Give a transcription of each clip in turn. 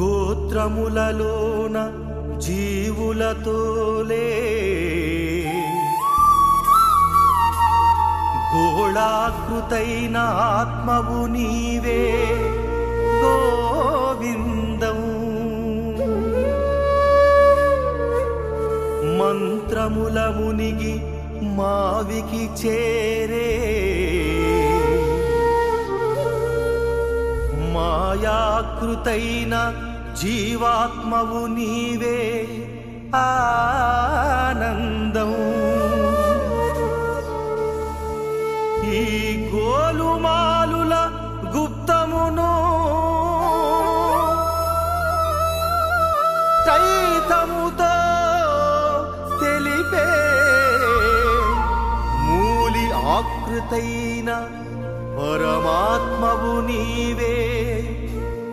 గోత్రములలోన జీవులతోలే. గోళాకృతైన ఆత్మవు నీవే. గో ఆకృతైన జీవాత్మవు నీవే ఆనందం. ఈ గోలుమాలుల గుప్తమును చైతముతో తెలిపే మూలి ఆకృతైన పరమాత్మవు నీవే.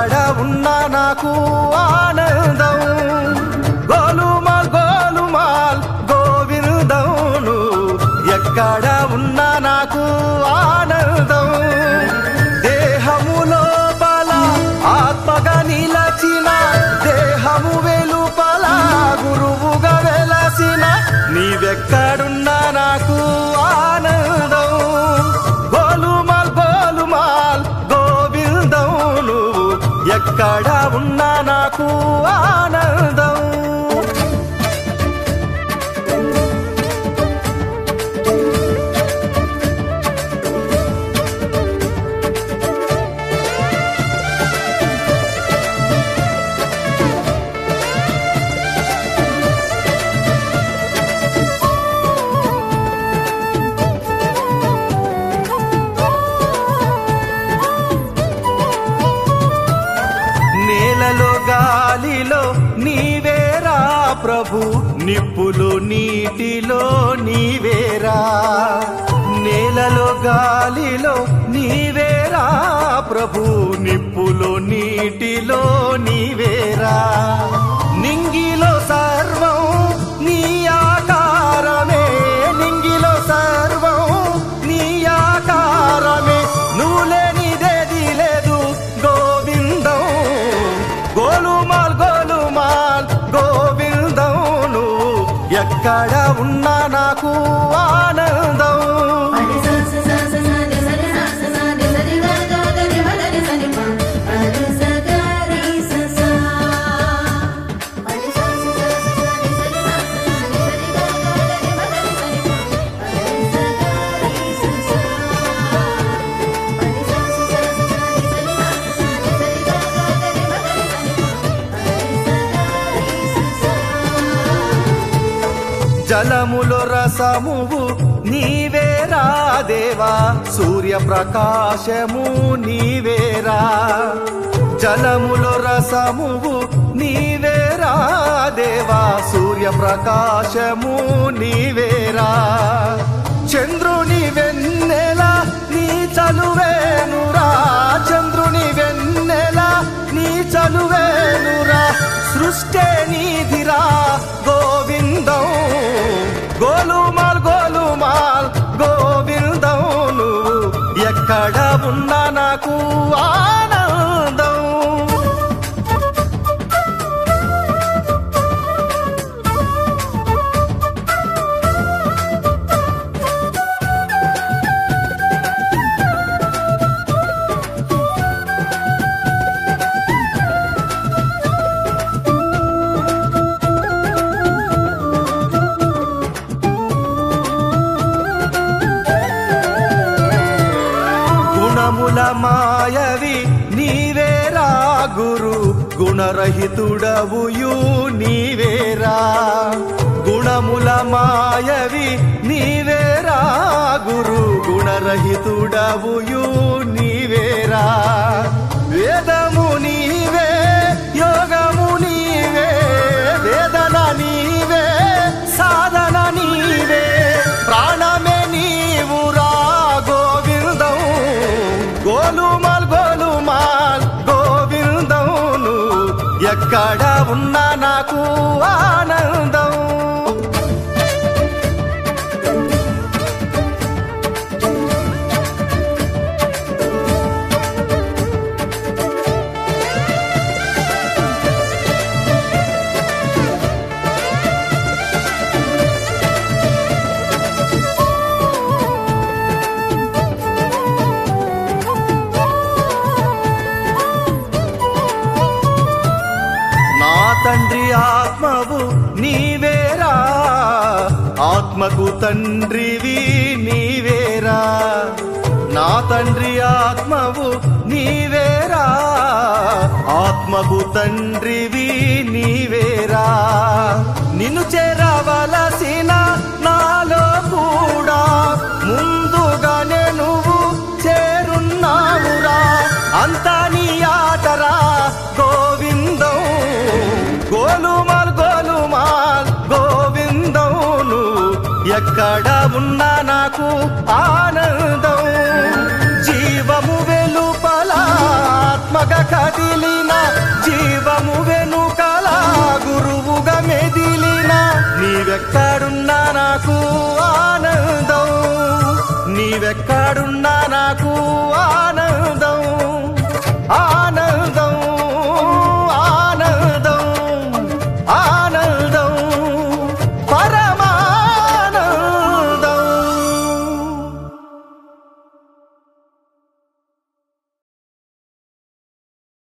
ఆడ ఉన్నా నాకు ఆనందం. గోలుమాల్ గోలుమాల్ గోవిందవును ఎక్కడ ఉన్నా నాకు ఆనందం. ఎక్కడ ఉన్నా నాకు ఆనంద బాబు నిప్పులు నీటిలో నీవేరా. నేలలో గాలిలో నీవేరా ప్రభు. నిప్పులు నీటిలో నీ ఎక్కడ ఉన్నా నాకు ఆ జలములో రసమువు నీవేరా దేవా. సూర్యప్రకాశము నీవేరా జలములో రసమువు నీవేరా దేవా. సూర్యప్రకాశము నీవేరా చంద్రుని వెన్నెల నీ చలువేనురా చంద్రుని వెన్నెల నీ చలువేనురా సృష్టి నీధి ఉన్నా నాకు ఆనందం మాయవి నీవేరా గురు. గుణరహితుడవుయు నీవేరా గుణముల మాయవి నీవేరా గురు. గుణరహితుడవుయు నీవేరా వేదము నీవే ఆత్మవు నీవేరా? ఆత్మకు తండ్రివి నీవేరా? నా తండ్రి ఆత్మవు నీవేరా? ఆత్మకు తండ్రివి నీవేరా? నిన్ను చేరవలసిన నాలో కూడా ముందుగానే నువ్వు చేరున్నావురా. అంతా నీ ఆటరా గోవిందం గోలుమా ఎక్కడ ఉన్నా నాకు ఆనందం. జీవము వెలుపల ఆత్మగా కదిలిన జీవము వెనుకల గురువుగా మెదిలిన నీవెక్కడున్నా నాకు ఆనందం. నీవెక్కడున్నా